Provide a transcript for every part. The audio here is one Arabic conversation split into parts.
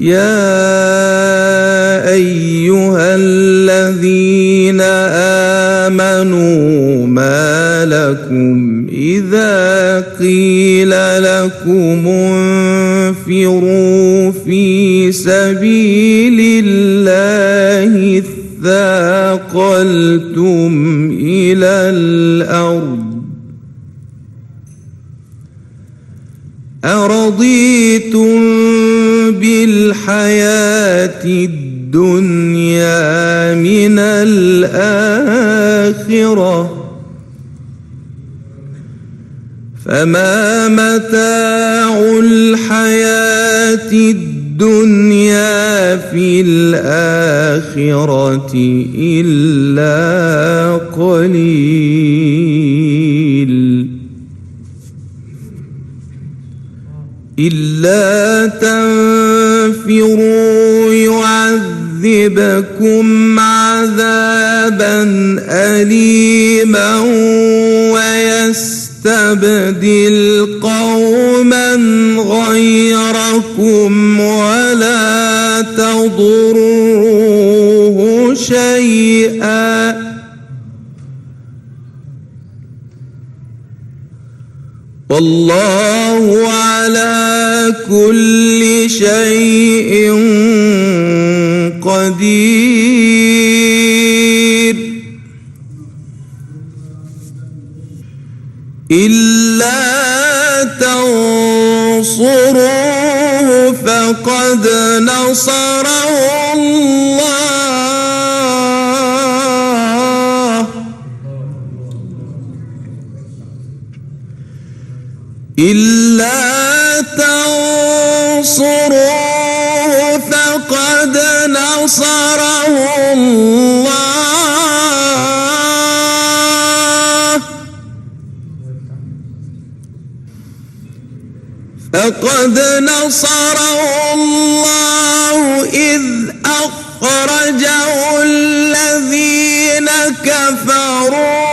يا أيها الذين آمنوا ما لكم إذا قيل لكم انفروا في سبيل الله ثاقلتم إلى الأرض الحياة الدنيا من الآخرة. فما متاع الحياة الدنيا في الآخرة إلا قليل. إلا تنفع كفروا يعذبكم عذابا أليما ويستبدل قوما غيركم ولا تضروه شيئا واللہ على كل شيء قدير. إلا تنصروه فقد نصره الله. إلا تنصروه فقد نصره الله. فقد نصره الله إذ أخرجه الذين كفروا.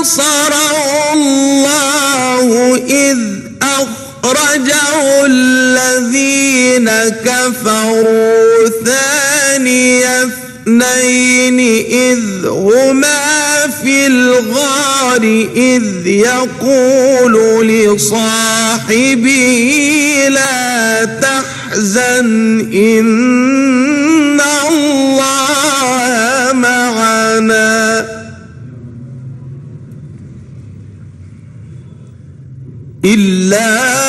نصره الله إذ أخرجه الذين كفروا ثاني اثنين إذ هما في الغار إذ يقول لصاحبه لا تحزن إن إلا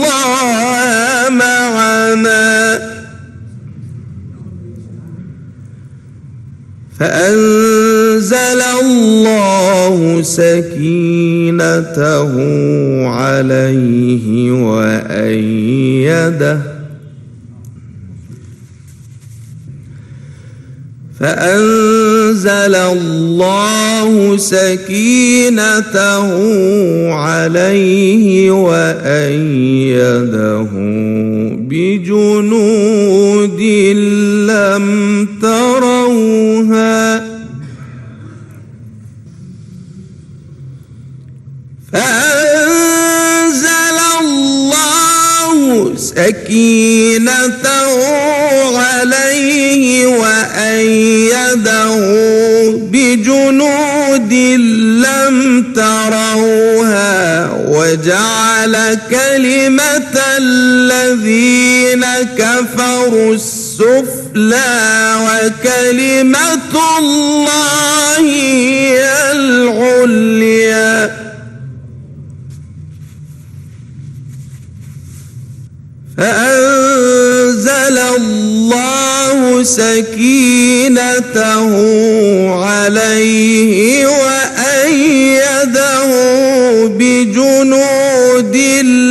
فأنزل الله سكينته عليه وأيده فأنزل الله سكينته عليه وأيده بجنود لم ترى فعصوها فأنزل الله سكينته عليه وأيده بجنود لم تروها وجعل كلمة الذين كفروا السفر تتلى وكلمة الله هي العليا. فأنزل الله سكينته عليه وأيده بجنود الله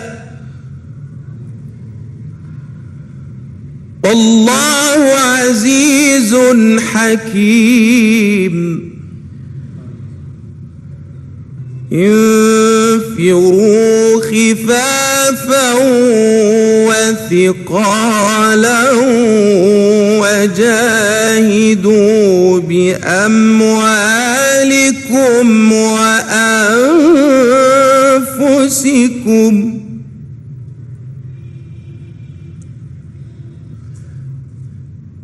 واللہ عزیز حکیم انفروا خفافا وثقالا وجاهدوا بأموالكم وأنفسكم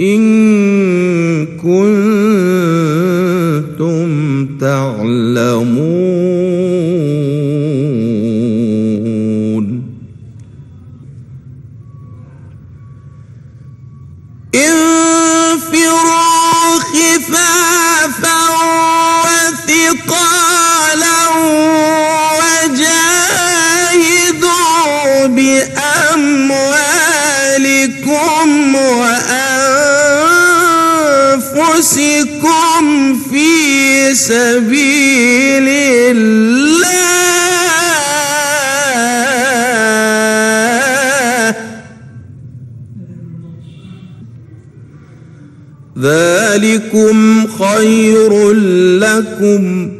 إن كنتم تعلمون سبيل الله ذلكم خير لكم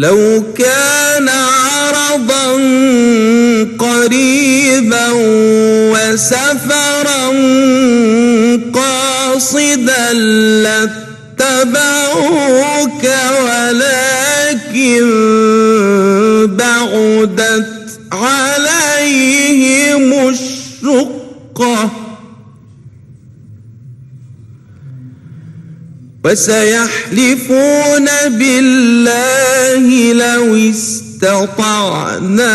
لو كان عرضا قريبا وسفرا قاصدا لاتبعوك ولكن بعدت عليهم الشقة. وسيحلفون بالله لو استطعنا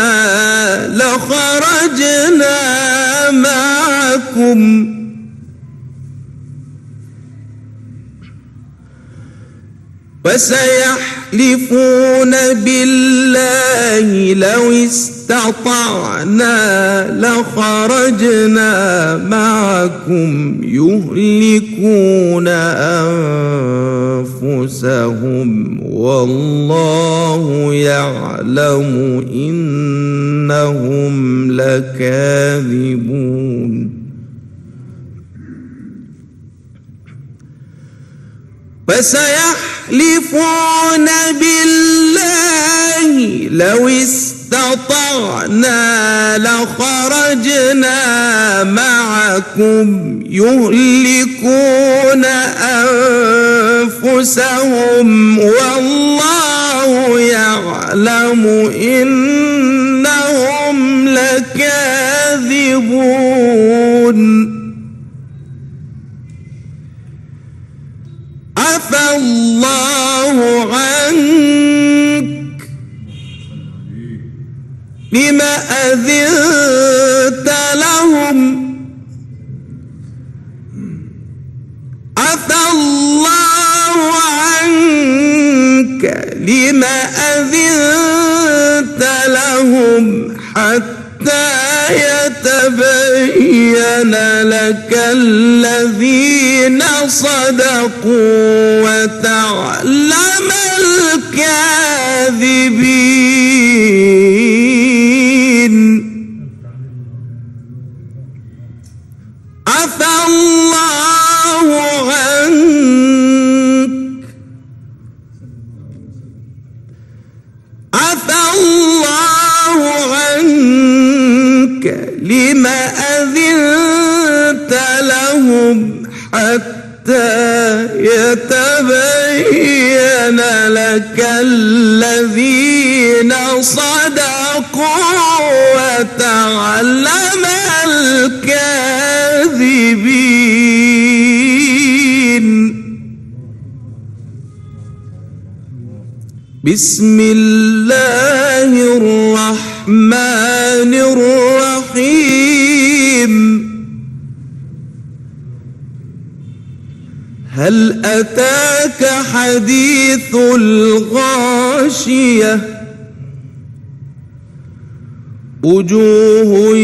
لخرجنا معكم. وسيحلفون بالله لو استطعنا استطعنا لخرجنا معكم يهلكون أنفسهم والله يعلم إنهم لكاذبون فسيحلفون بالله لو است استطعنا لخرجنا معكم يهلكون أنفسهم والله يعلم إنهم لكاذبون. أفالله بما أذنت لهم. عفى الله عنك لما أذنت لهم حتى يتبين لك الذين صدقوا وتعلم الكاذبين. الرحيم بسم الله الرحمن الرحيم. هل أتاك حديث الغاشية؟ وجوه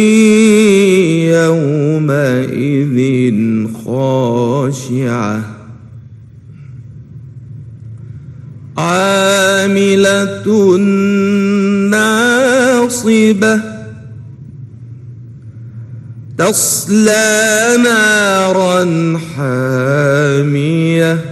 يومئذ خاشعة. عاملة ناصبة. تصلى نارا حامية.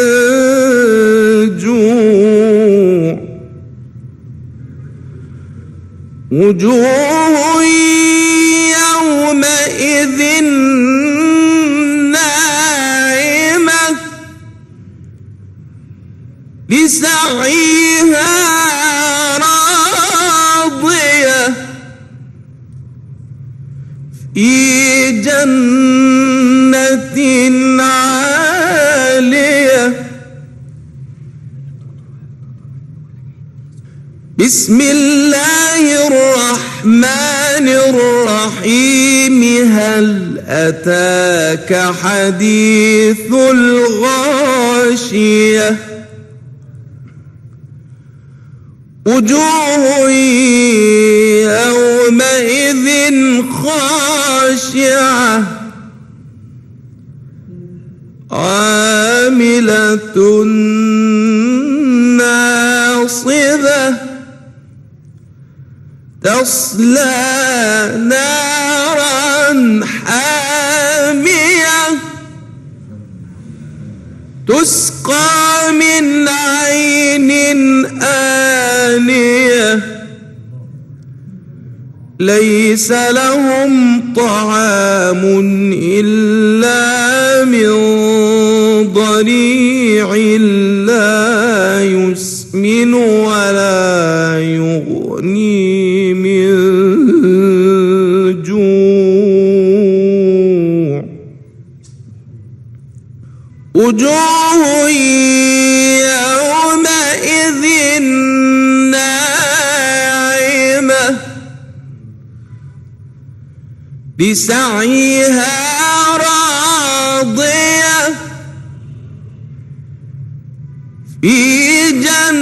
وجوه يومئذ ناعمة. لسعيها راضية. في جنة بسم الله الرحمن الرحيم. هل أتاك حديث الغاشية؟ وجوه يومئذ خاشعة. عاملة ناصرة. تصلى نارا حامية. تسقى من عين آنية. ليس لهم طعام إلا من ضريع لا يسمن ولا يغفر وجوه يومئذ ناعمة. بسعيها راضية. في جنة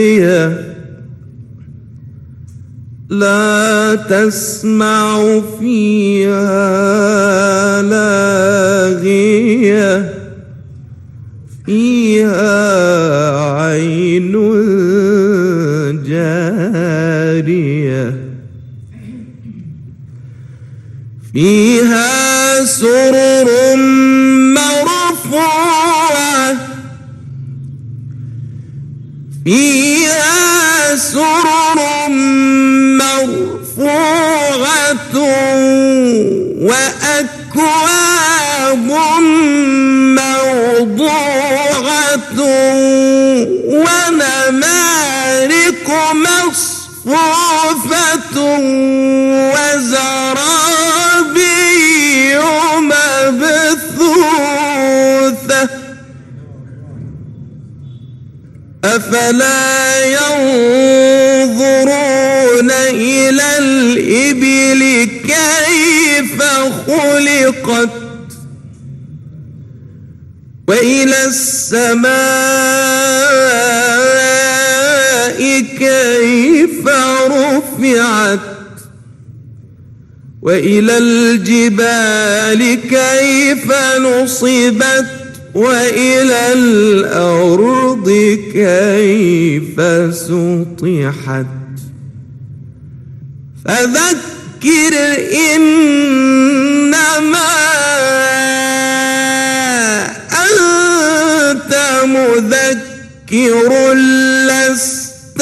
لا تسمع فيها لاغية. فيها عين جارية. فيها سرر مصفوفة وزرابي مبثوثة أفلا ينظرون إلى الإبل كيف خلقت وإلى السماء كيف فرفعت وإلى الجبال كيف نصبت وإلى الأرض كيف سطحت فذكر إنما أنت مذكر لست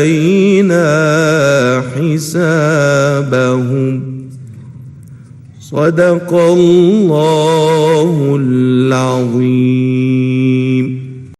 علينا حِسَابَهُمْ. صدق الله العظيم.